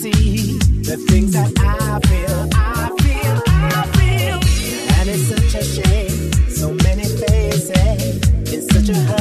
see the things that I feel, I feel, I feel. And it's such a shame, so many faces in such a hurry.